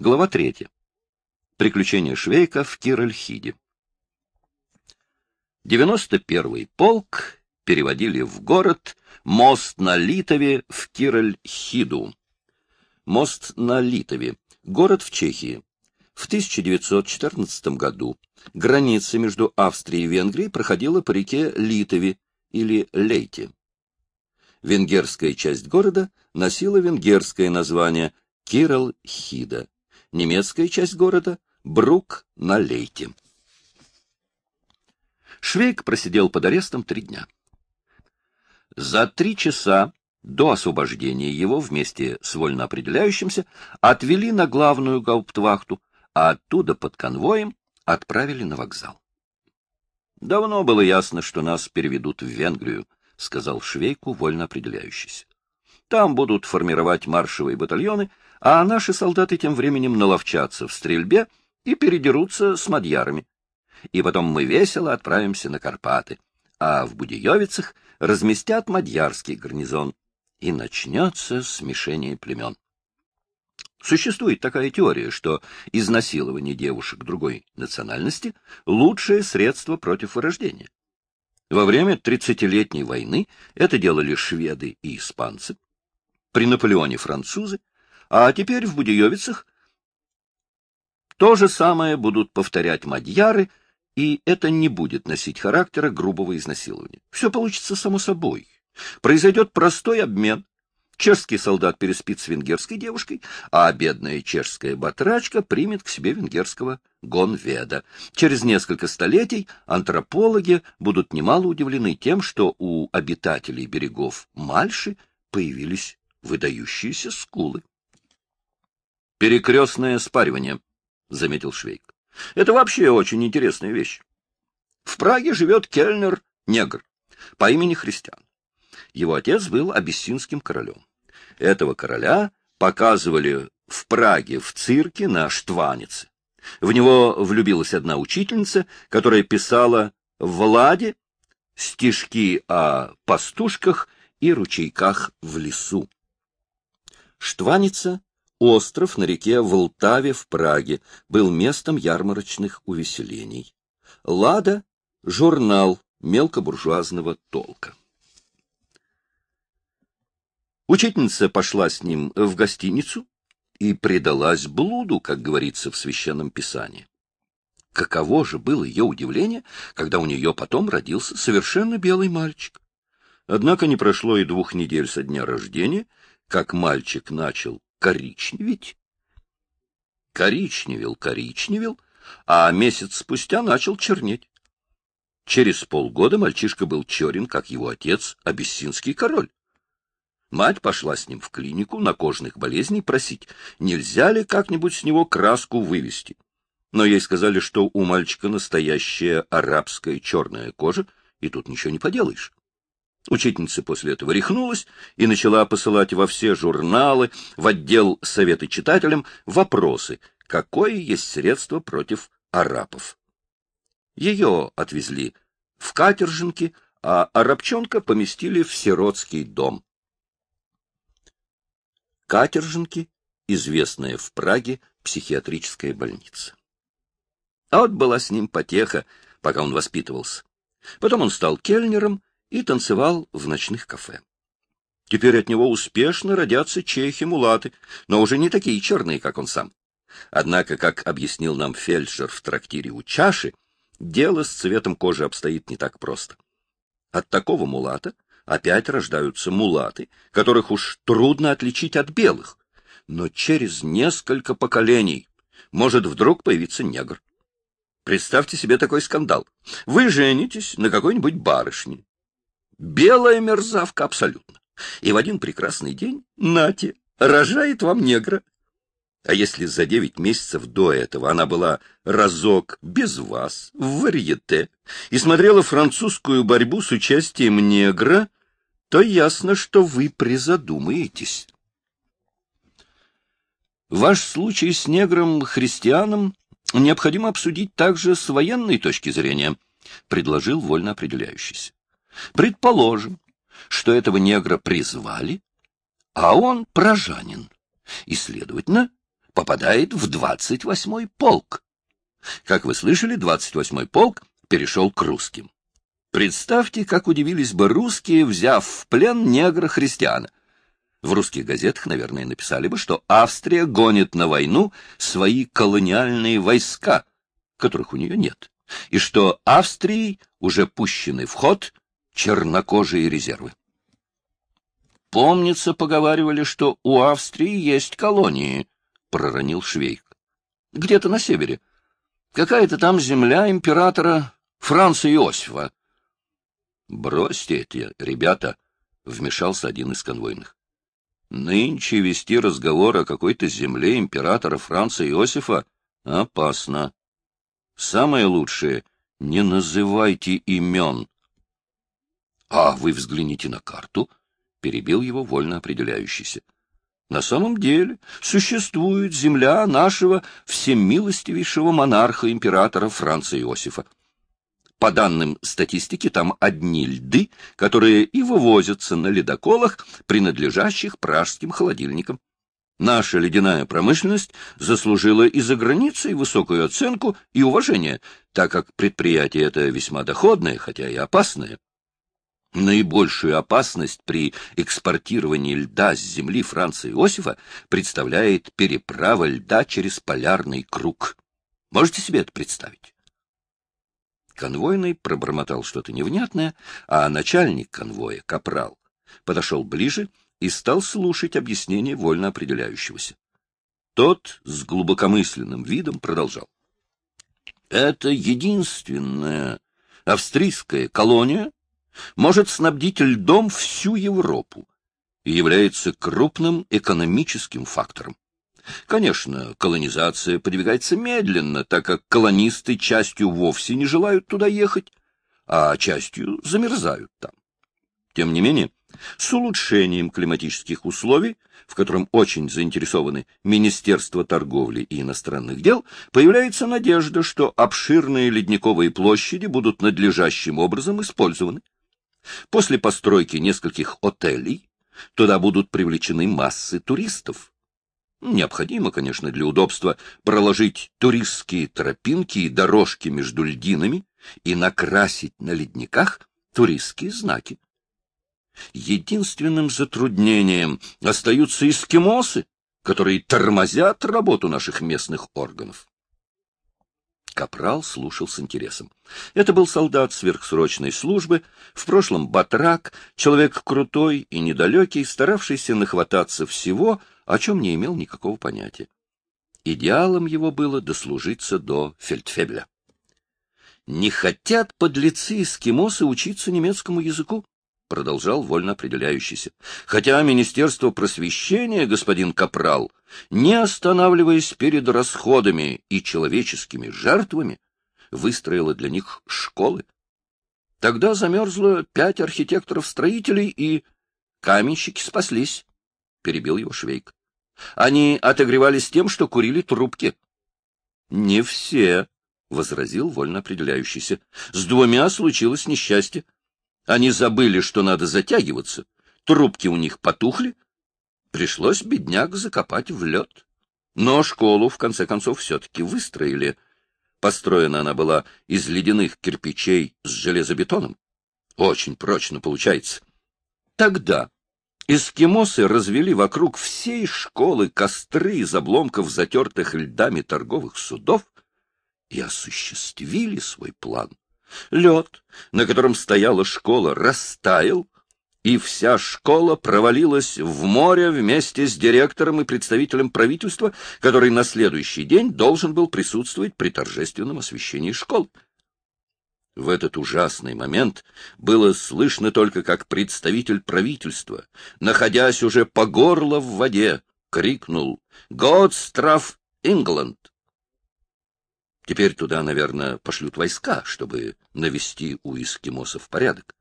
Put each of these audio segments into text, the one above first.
Глава третья. Приключения Швейка в Киральхиде. 91-й полк переводили в город мост на Литове в Киральхиду. Мост на Литове. Город в Чехии. В 1914 году граница между Австрией и Венгрией проходила по реке Литове или Лейте. Венгерская часть города носила венгерское название Кирал-Хида, немецкая часть города — Брук на Лейте. Швейк просидел под арестом три дня. За три часа до освобождения его вместе с вольноопределяющимся отвели на главную гауптвахту, а оттуда под конвоем отправили на вокзал. Давно было ясно, что нас переведут в Венгрию, — сказал Швейку, вольно определяющийся. Там будут формировать маршевые батальоны, а наши солдаты тем временем наловчатся в стрельбе и передерутся с мадьярами. И потом мы весело отправимся на Карпаты, а в Будиевицах разместят мадьярский гарнизон, и начнется смешение племен. Существует такая теория, что изнасилование девушек другой национальности — лучшее средство против вырождения. Во время тридцатилетней войны это делали шведы и испанцы, при Наполеоне французы, а теперь в Будеевицах то же самое будут повторять мадьяры, и это не будет носить характера грубого изнасилования. Все получится само собой. Произойдет простой обмен, Чешский солдат переспит с венгерской девушкой, а бедная чешская батрачка примет к себе венгерского гонведа. Через несколько столетий антропологи будут немало удивлены тем, что у обитателей берегов Мальши появились выдающиеся скулы. «Перекрестное спаривание», — заметил Швейк. «Это вообще очень интересная вещь. В Праге живет кельнер-негр по имени Христиан. Его отец был абиссинским королем. Этого короля показывали в Праге в цирке на Штванице. В него влюбилась одна учительница, которая писала в Ладе стишки о пастушках и ручейках в лесу. Штваница — остров на реке Волтаве в Праге, был местом ярмарочных увеселений. Лада — журнал мелкобуржуазного толка. Учительница пошла с ним в гостиницу и предалась блуду, как говорится в Священном Писании. Каково же было ее удивление, когда у нее потом родился совершенно белый мальчик. Однако не прошло и двух недель со дня рождения, как мальчик начал коричневеть. Коричневел, коричневел, а месяц спустя начал чернеть. Через полгода мальчишка был черен, как его отец, абиссинский король. Мать пошла с ним в клинику на кожных болезней просить, нельзя ли как-нибудь с него краску вывести. Но ей сказали, что у мальчика настоящая арабская черная кожа, и тут ничего не поделаешь. Учительница после этого рехнулась и начала посылать во все журналы, в отдел советы читателям вопросы, какое есть средство против арапов. Ее отвезли в катержинки, а арабчонка поместили в сиротский дом. Катержинки, известная в Праге психиатрическая больница. А вот была с ним потеха, пока он воспитывался. Потом он стал кельнером и танцевал в ночных кафе. Теперь от него успешно родятся чехи-мулаты, но уже не такие черные, как он сам. Однако, как объяснил нам фельдшер в трактире у чаши, дело с цветом кожи обстоит не так просто. От такого мулата опять рождаются мулаты, которых уж трудно отличить от белых. Но через несколько поколений может вдруг появиться негр. Представьте себе такой скандал. Вы женитесь на какой-нибудь барышне. Белая мерзавка абсолютно. И в один прекрасный день, нате, рожает вам негра. А если за девять месяцев до этого она была разок без вас в варьете и смотрела французскую борьбу с участием негра, то ясно, что вы призадумаетесь. Ваш случай с негром-христианом необходимо обсудить также с военной точки зрения, предложил вольно определяющийся. Предположим, что этого негра призвали, а он прожанин, и, следовательно, попадает в 28-й полк. Как вы слышали, 28-й полк перешел к русским. Представьте, как удивились бы русские, взяв в плен негра-христиана. В русских газетах, наверное, написали бы, что Австрия гонит на войну свои колониальные войска, которых у нее нет, и что Австрией уже пущены в ход чернокожие резервы. Помнится, поговаривали, что у Австрии есть колонии, — проронил Швейк. Где-то на севере. Какая-то там земля императора Франца Иосифа. Бросьте это, ребята, — вмешался один из конвойных. Нынче вести разговор о какой-то земле императора Франца Иосифа опасно. Самое лучшее — не называйте имен. — А вы взгляните на карту, — перебил его вольно определяющийся. — На самом деле существует земля нашего всемилостивейшего монарха императора Франца Иосифа. По данным статистики, там одни льды, которые и вывозятся на ледоколах, принадлежащих пражским холодильникам. Наша ледяная промышленность заслужила и за границей высокую оценку и уважение, так как предприятие это весьма доходное, хотя и опасное. Наибольшую опасность при экспортировании льда с земли Франца Иосифа представляет переправа льда через полярный круг. Можете себе это представить? Конвойный пробормотал что-то невнятное, а начальник конвоя, капрал, подошел ближе и стал слушать объяснение вольно определяющегося. Тот с глубокомысленным видом продолжал. Это единственная австрийская колония может снабдить льдом всю Европу и является крупным экономическим фактором. Конечно, колонизация подвигается медленно, так как колонисты частью вовсе не желают туда ехать, а частью замерзают там. Тем не менее, с улучшением климатических условий, в котором очень заинтересованы Министерство торговли и иностранных дел, появляется надежда, что обширные ледниковые площади будут надлежащим образом использованы. После постройки нескольких отелей туда будут привлечены массы туристов. Необходимо, конечно, для удобства проложить туристские тропинки и дорожки между льдинами и накрасить на ледниках туристские знаки. Единственным затруднением остаются эскимосы, которые тормозят работу наших местных органов. Капрал слушал с интересом. Это был солдат сверхсрочной службы, в прошлом батрак, человек крутой и недалекий, старавшийся нахвататься всего, о чем не имел никакого понятия. Идеалом его было дослужиться до фельдфебеля. «Не хотят подлецы-эскимосы учиться немецкому языку?» — продолжал вольно определяющийся. «Хотя Министерство просвещения, господин Капрал, не останавливаясь перед расходами и человеческими жертвами, выстроило для них школы. Тогда замерзло пять архитекторов-строителей, и каменщики спаслись», — перебил его Швейк. Они отогревались тем, что курили трубки. — Не все, — возразил вольно определяющийся. — С двумя случилось несчастье. Они забыли, что надо затягиваться. Трубки у них потухли. Пришлось бедняк закопать в лед. Но школу, в конце концов, все-таки выстроили. Построена она была из ледяных кирпичей с железобетоном. Очень прочно получается. Тогда Эскимосы развели вокруг всей школы костры из обломков затертых льдами торговых судов и осуществили свой план. Лед, на котором стояла школа, растаял, и вся школа провалилась в море вместе с директором и представителем правительства, который на следующий день должен был присутствовать при торжественном освящении школы. В этот ужасный момент было слышно только, как представитель правительства, находясь уже по горло в воде, крикнул «Годстраф Ингланд!». Теперь туда, наверное, пошлют войска, чтобы навести у эскимосов порядок.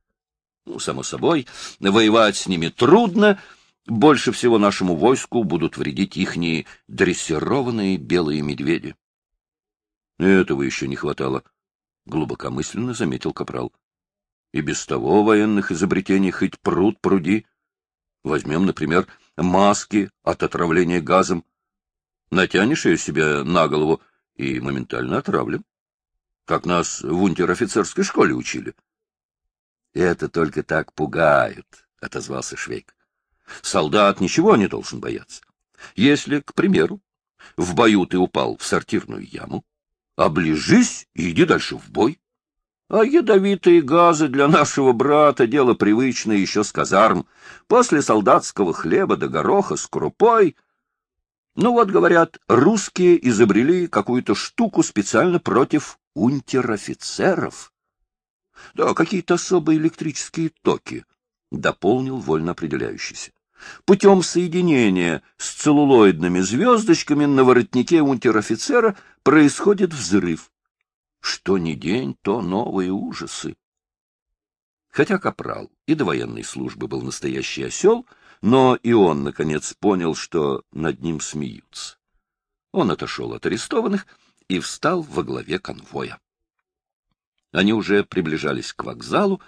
Ну, само собой, воевать с ними трудно, больше всего нашему войску будут вредить ихние дрессированные белые медведи. Этого еще не хватало глубокомысленно заметил Капрал. И без того военных изобретений хоть пруд пруди. Возьмем, например, маски от отравления газом. Натянешь ее себе на голову и моментально отравлен. Как нас в унтер-офицерской школе учили. — Это только так пугают, — отозвался Швейк. — Солдат ничего не должен бояться. Если, к примеру, в бою ты упал в сортирную яму, оближись и иди дальше в бой. А ядовитые газы для нашего брата — дело привычное еще с казарм. После солдатского хлеба до гороха с крупой. Ну вот, говорят, русские изобрели какую-то штуку специально против унтер-офицеров. Да, какие-то особые электрические токи, — дополнил вольно определяющийся. Путем соединения с целлулоидными звездочками на воротнике унтер-офицера происходит взрыв. Что ни день, то новые ужасы. Хотя Капрал и до военной службы был настоящий осел, но и он, наконец, понял, что над ним смеются. Он отошел от арестованных и встал во главе конвоя. Они уже приближались к вокзалу,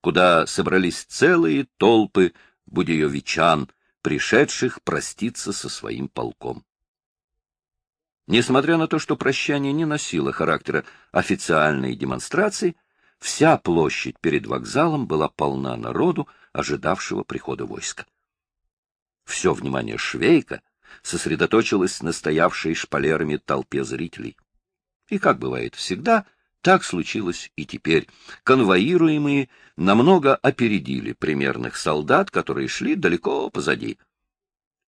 куда собрались целые толпы будеевичан, пришедших проститься со своим полком. Несмотря на то, что прощание не носило характера официальной демонстрации, вся площадь перед вокзалом была полна народу, ожидавшего прихода войска. Все внимание Швейка сосредоточилось на стоявшей шпалерами толпе зрителей. И, как бывает всегда, так случилось и теперь. Конвоируемые намного опередили примерных солдат, которые шли далеко позади.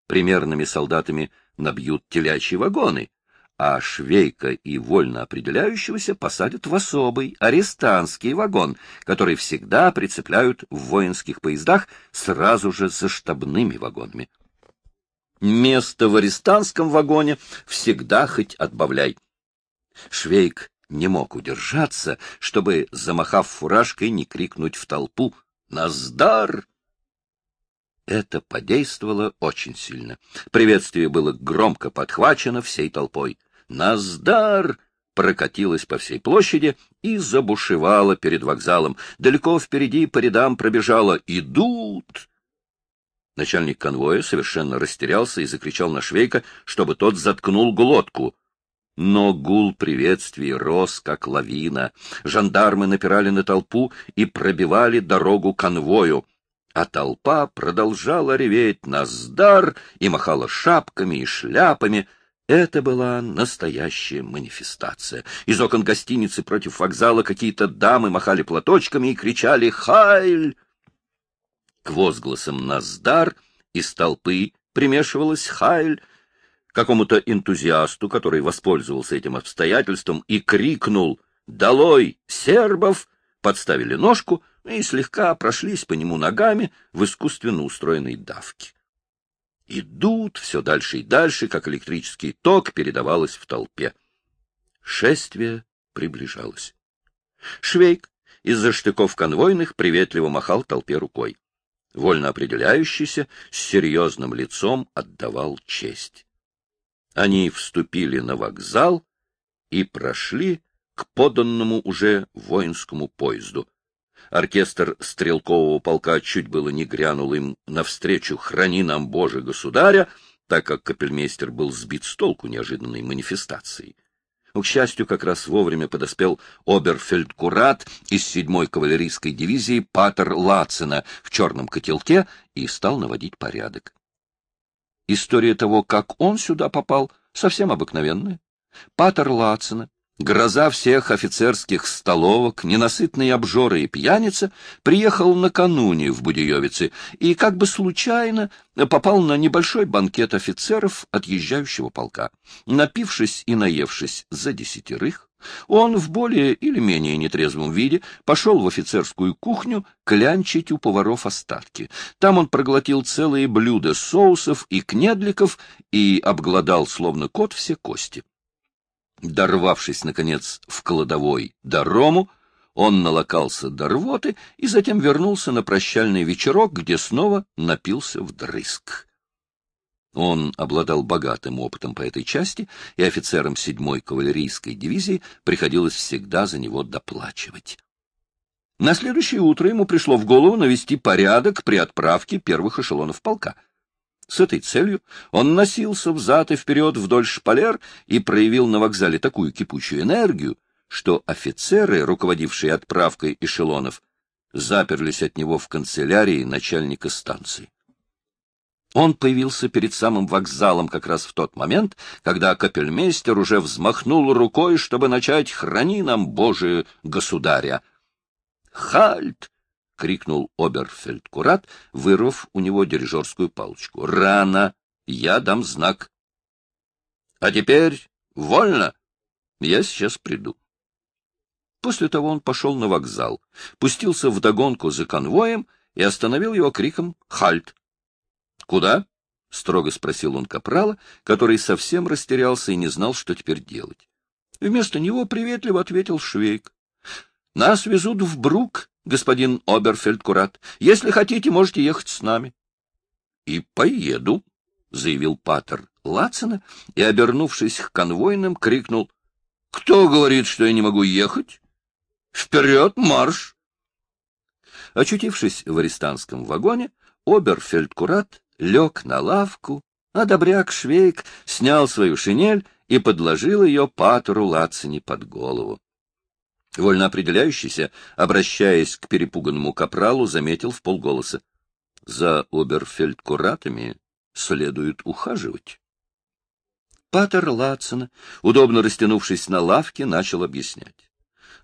Примерными солдатами набьют телячьи вагоны, а швейка и вольно определяющегося посадят в особый арестантский вагон, который всегда прицепляют в воинских поездах сразу же за штабными вагонами. Место в арестантском вагоне всегда хоть отбавляй. Швейк не мог удержаться, чтобы, замахав фуражкой, не крикнуть в толпу «Наздар!». Это подействовало очень сильно. Приветствие было громко подхвачено всей толпой. «Наздар!» прокатилась по всей площади и забушевала перед вокзалом. Далеко впереди по рядам пробежала «Идут!». Начальник конвоя совершенно растерялся и закричал на Швейка, чтобы тот заткнул глотку. Но гул приветствий рос, как лавина. Жандармы напирали на толпу и пробивали дорогу конвою а толпа продолжала реветь «Наздар!» и махала шапками и шляпами, это была настоящая манифестация. Из окон гостиницы против вокзала какие-то дамы махали платочками и кричали «Хайль!». К возгласам «Наздар» из толпы примешивалась «Хайль!» какому-то энтузиасту, который воспользовался этим обстоятельством и крикнул «Долой, сербов!» подставили ножку и слегка прошлись по нему ногами в искусственно устроенной давке идут все дальше и дальше, как электрический ток передавалось в толпе. Шествие приближалось. Швейк из-за штыков конвойных приветливо махал толпе рукой. Вольно определяющийся, с серьезным лицом отдавал честь. Они вступили на вокзал и прошли к поданному уже воинскому поезду, Оркестр стрелкового полка чуть было не грянул им навстречу «Храни нам, Боже, государя!», так как капельмейстер был сбит с толку неожиданной манифестацией. К счастью, как раз вовремя подоспел оберфельдкурат из седьмой кавалерийской дивизии Патер Лацина в черном котелке и стал наводить порядок. История того, как он сюда попал, совсем обыкновенная. Патер Лацина Гроза всех офицерских столовок, ненасытный обжора и пьяница, приехал накануне в Будеевице и как бы случайно попал на небольшой банкет офицеров отъезжающего полка. Напившись и наевшись за десятерых, он в более или менее нетрезвом виде пошел в офицерскую кухню клянчить у поваров остатки. Там он проглотил целые блюда соусов и кнедликов и обглодал, словно кот, все кости. Дорвавшись, наконец, в кладовой до рому, он налокался до рвоты и затем вернулся на прощальный вечерок, где снова напился вдрызг. Он обладал богатым опытом по этой части, и офицерам седьмой кавалерийской дивизии приходилось всегда за него доплачивать. На следующее утро ему пришло в голову навести порядок при отправке первых эшелонов полка. С этой целью он носился взад и вперед вдоль шпалер и проявил на вокзале такую кипучую энергию, что офицеры, руководившие отправкой эшелонов, заперлись от него в канцелярии начальника станции. Он появился перед самым вокзалом как раз в тот момент, когда капельмейстер уже взмахнул рукой, чтобы начать «Храни нам, Боже, государя!» «Хальт!» — крикнул оберфельдкурат, вырвав у него дирижерскую палочку. «Рано! Я дам знак!» «А теперь вольно! Я сейчас приду!» После того он пошел на вокзал, пустился вдогонку за конвоем и остановил его криком «Хальт!» «Куда?» — строго спросил он капрала, который совсем растерялся и не знал, что теперь делать. Вместо него приветливо ответил Швейк. «Нас везут в Брук, господин Оберфельдкурат. Если хотите, можете ехать с нами». «И поеду», — заявил Патер Лацина и, обернувшись к конвойным, крикнул. «Кто говорит, что я не могу ехать? Вперед, марш!» Очутившись в арестантском вагоне, Оберфельдкурат лег на лавку, а добряк Швейк снял свою шинель и подложил ее патеру Лацини под голову. Вольно определяющийся, обращаясь к перепуганному капралу, заметил в полголоса. За оберфельдкуратами следует ухаживать. Патер Лацина, удобно растянувшись на лавке, начал объяснять.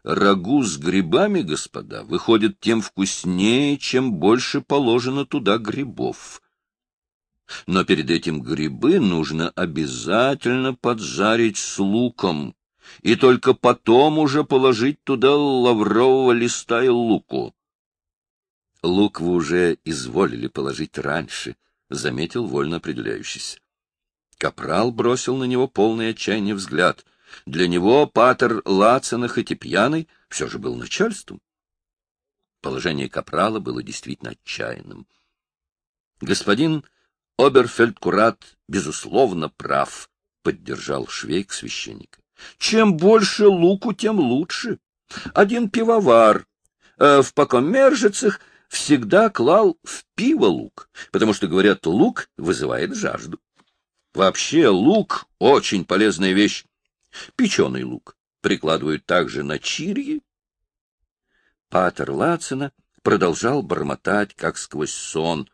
Рагу с грибами, господа, выходит тем вкуснее, чем больше положено туда грибов. Но перед этим грибы нужно обязательно поджарить с луком, и только потом уже положить туда лаврового листа и луку. Лук вы уже изволили положить раньше, — заметил вольно определяющийся. Капрал бросил на него полный отчаяния взгляд. Для него патер Лацина, хоть и пьяный, все же был начальством. Положение капрала было действительно отчаянным. Господин Оберфельдкурат, безусловно, прав, — поддержал Швейк священника. Чем больше луку, тем лучше. Один пивовар э, в покомержицах всегда клал в пиво лук, потому что, говорят, лук вызывает жажду. Вообще лук — очень полезная вещь. Печеный лук прикладывают также на чирьи. Патер Лацина продолжал бормотать, как сквозь сон,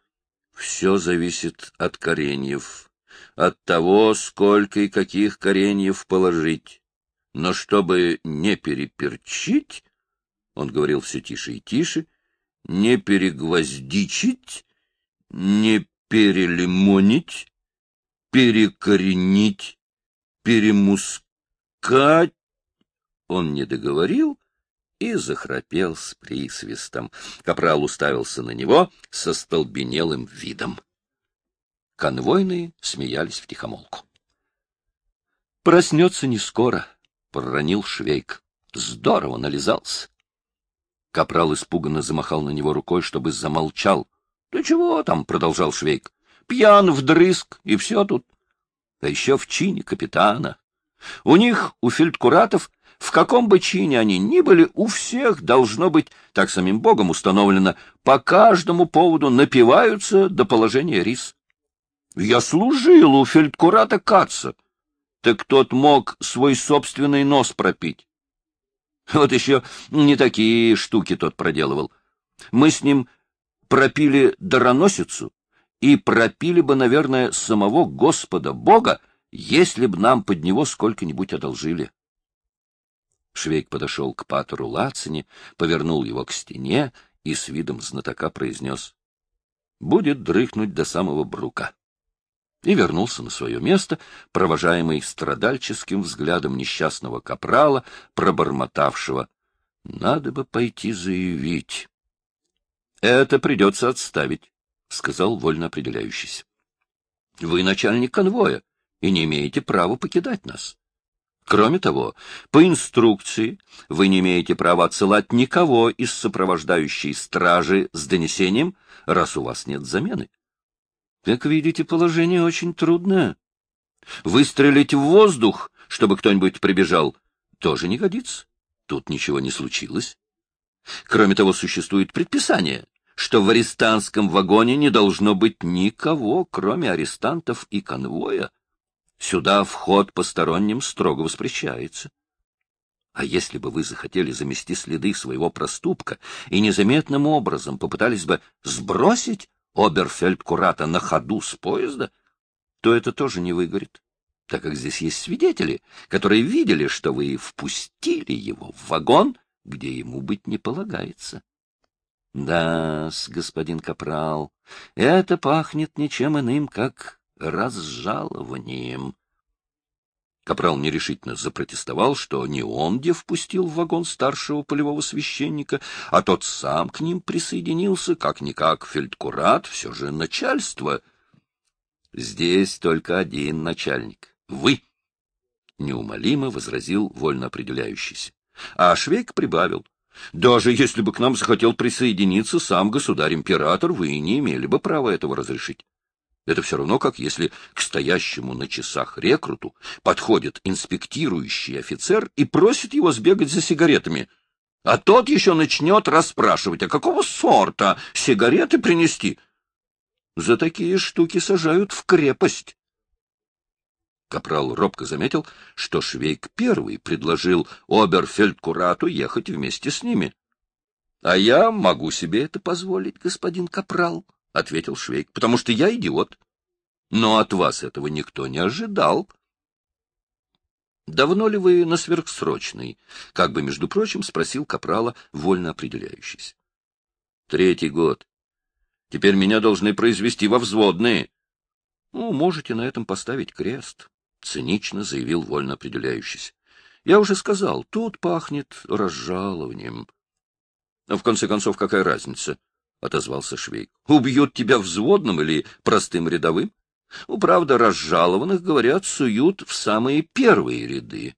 все зависит от кореньев, от того, сколько и каких кореньев положить. Но чтобы не переперчить, он говорил все тише и тише, не перегвоздичить, не перелимонить, перекоренить, перемускать, он не договорил и захрапел с присвистом. Капрал уставился на него со столбенелым видом. Конвойные смеялись втихомолку. «Проснется не скоро», — проронил Швейк. «Здорово нализался». Капрал испуганно замахал на него рукой, чтобы замолчал. — Да чего там, — продолжал Швейк, — пьян вдрызг, и все тут. А еще в чине капитана. У них, у фельдкуратов, в каком бы чине они ни были, у всех должно быть, так самим Богом установлено, по каждому поводу напиваются до положения рис. Я служил у фельдкурата Каца, так тот мог свой собственный нос пропить. Вот еще не такие штуки тот проделывал. Мы с ним пропили дароносицу и пропили бы, наверное, самого Господа Бога, если б нам под него сколько-нибудь одолжили. Швейк подошел к патеру Лацине, повернул его к стене и с видом знатока произнес «Будет дрыхнуть до самого брука» и вернулся на свое место, провожаемый страдальческим взглядом несчастного капрала, пробормотавшего «Надо бы пойти заявить». «Это придется отставить», — сказал вольно определяющийся. «Вы начальник конвоя и не имеете права покидать нас. Кроме того, по инструкции вы не имеете права отсылать никого из сопровождающей стражи с донесением, раз у вас нет замены. Как видите, положение очень трудное. Выстрелить в воздух, чтобы кто-нибудь прибежал, тоже не годится. Тут ничего не случилось. Кроме того, существует предписание, что в арестантском вагоне не должно быть никого, кроме арестантов и конвоя. Сюда вход посторонним строго воспрещается. А если бы вы захотели замести следы своего проступка и незаметным образом попытались бы сбросить Оберфельдкурата на ходу с поезда, то это тоже не выгорит, так как здесь есть свидетели, которые видели, что вы впустили его в вагон, где ему быть не полагается. да господин Капрал, это пахнет ничем иным, как разжалованием. Капрал нерешительно запротестовал, что не он где впустил в вагон старшего полевого священника, а тот сам к ним присоединился, как-никак фельдкурат, все же начальство. Здесь только один начальник — вы, — неумолимо возразил вольно определяющийся. А Швейк прибавил. Даже если бы к нам захотел присоединиться сам государь-император, вы не имели бы права этого разрешить. Это все равно, как если к стоящему на часах рекруту подходит инспектирующий офицер и просит его сбегать за сигаретами. А тот еще начнет расспрашивать, а какого сорта сигареты принести? За такие штуки сажают в крепость. Капрал робко заметил, что Швейк первый предложил Оберфельдкурату ехать вместе с ними. — А я могу себе это позволить, господин Капрал, — ответил Швейк, — потому что я идиот. Но от вас этого никто не ожидал. — Давно ли вы на сверхсрочной? — как бы, между прочим, спросил Капрала, вольно определяющийся. — Третий год. Теперь меня должны произвести во взводные. — Ну, можете на этом поставить крест, — цинично заявил вольно определяющийся. — Я уже сказал, тут пахнет разжалованием. — В конце концов, какая разница? —— отозвался Швейк. — Убьют тебя взводным или простым рядовым? Ну, правда, разжалованных, говорят, суют в самые первые ряды.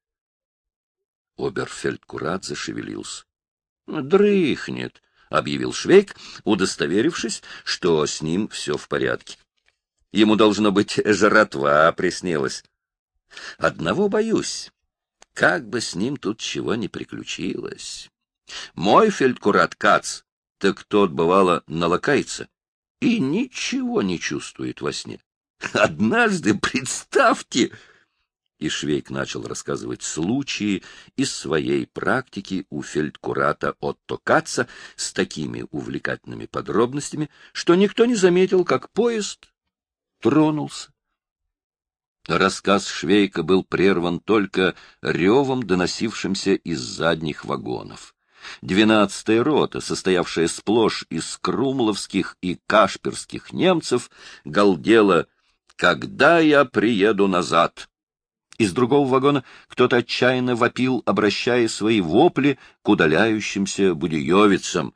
Оберфельдкурат зашевелился. — Дрыхнет, — объявил Швейк, удостоверившись, что с ним все в порядке. Ему, должно быть, жратва приснилась. Одного боюсь. Как бы с ним тут чего не приключилось. Мой фельдкурат Кац так тот, бывало, налакается и ничего не чувствует во сне. Однажды, представьте, и Швейк начал рассказывать случаи из своей практики у фельдкурата Отто Каца с такими увлекательными подробностями, что никто не заметил, как поезд тронулся. Рассказ Швейка был прерван только ревом, доносившимся из задних вагонов. Двенадцатая рота, состоявшая сплошь из крумловских и кашперских немцев, галдела «Когда я приеду назад?» Из другого вагона кто-то отчаянно вопил, обращая свои вопли к удаляющимся будиевицам.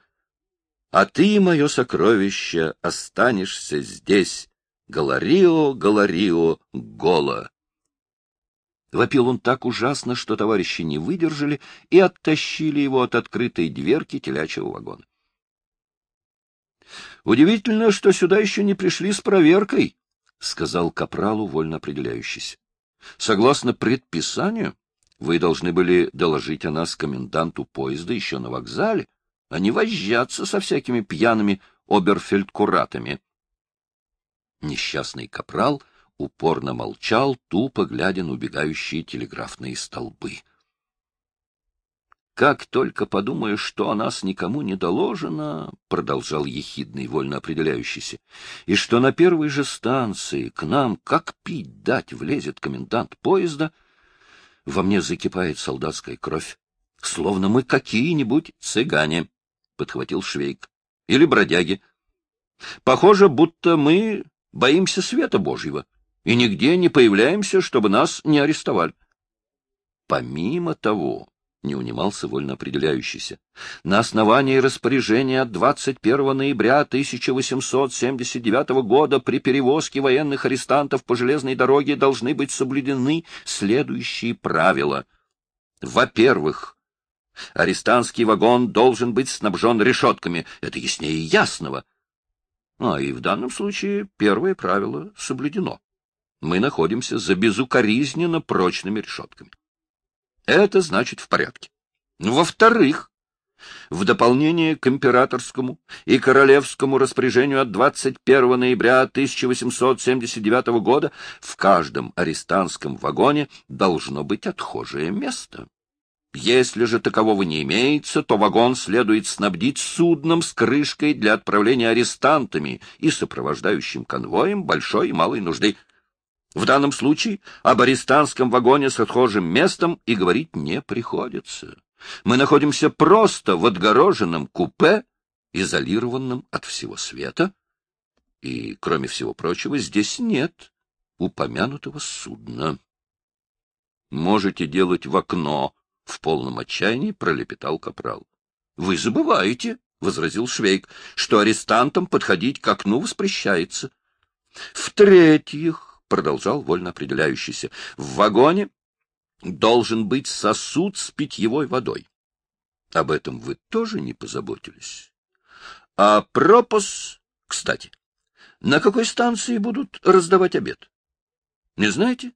«А ты, мое сокровище, останешься здесь! Галарио, Галарио, Гола!» Вопил он так ужасно, что товарищи не выдержали и оттащили его от открытой дверки телячьего вагона. «Удивительно, что сюда еще не пришли с проверкой», — сказал Капралу, вольно определяющийся. «Согласно предписанию, вы должны были доложить о нас коменданту поезда еще на вокзале, а не возжаться со всякими пьяными оберфельдкуратами». Несчастный Капрал — упорно молчал, тупо глядя на убегающие телеграфные столбы. «Как только подумаешь, что о нас никому не доложено, — продолжал ехидный, вольно определяющийся, — и что на первой же станции к нам, как пить дать, влезет комендант поезда, во мне закипает солдатская кровь, словно мы какие-нибудь цыгане, — подхватил Швейк, — или бродяги. Похоже, будто мы боимся света Божьего и нигде не появляемся, чтобы нас не арестовали. Помимо того, не унимался вольно определяющийся, на основании распоряжения от 21 ноября 1879 года при перевозке военных арестантов по железной дороге должны быть соблюдены следующие правила. Во-первых, арестантский вагон должен быть снабжен решетками, это яснее ясного. А и в данном случае первое правило соблюдено мы находимся за безукоризненно прочными решетками. Это значит в порядке. Во-вторых, В дополнение к императорскому и королевскому распоряжению от 21 ноября 1879 года в каждом арестантском вагоне должно быть отхожее место. Если же такового не имеется, то вагон следует снабдить судном с крышкой для отправления арестантами и сопровождающим конвоем большой и малой нужды. В данном случае об арестантском вагоне с отхожим местом и говорить не приходится. Мы находимся просто в отгороженном купе, изолированном от всего света, и, кроме всего прочего, здесь нет упомянутого судна. Можете делать в окно, — в полном отчаянии пролепетал капрал. — Вы забываете, — возразил Швейк, — что арестантам подходить к окну воспрещается. — В-третьих, — продолжал вольно определяющийся, — в вагоне должен быть сосуд с питьевой водой. Об этом вы тоже не позаботились. А пропус, кстати, на какой станции будут раздавать обед? Не знаете?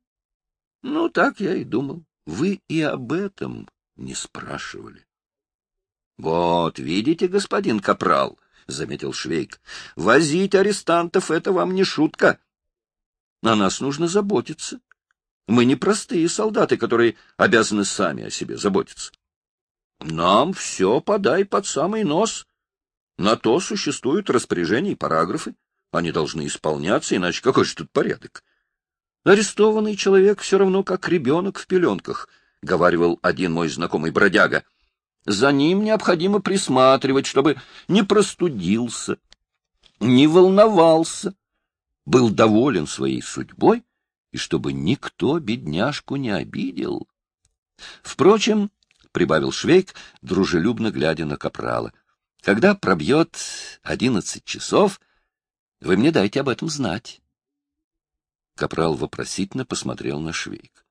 Ну, так я и думал. Вы и об этом не спрашивали. Вот, видите, господин Капрал, — заметил Швейк, — возить арестантов — это вам не шутка. На нас нужно заботиться. Мы не простые солдаты, которые обязаны сами о себе заботиться. Нам все подай под самый нос. На то существуют распоряжения и параграфы. Они должны исполняться, иначе какой же тут порядок? Арестованный человек все равно как ребенок в пеленках, — говаривал один мой знакомый бродяга. За ним необходимо присматривать, чтобы не простудился, не волновался, был доволен своей судьбой и чтобы никто бедняжку не обидел. Впрочем, — прибавил Швейк, дружелюбно глядя на Капрала, — когда пробьет одиннадцать часов, вы мне дайте об этом знать. Капрал вопросительно посмотрел на Швейк.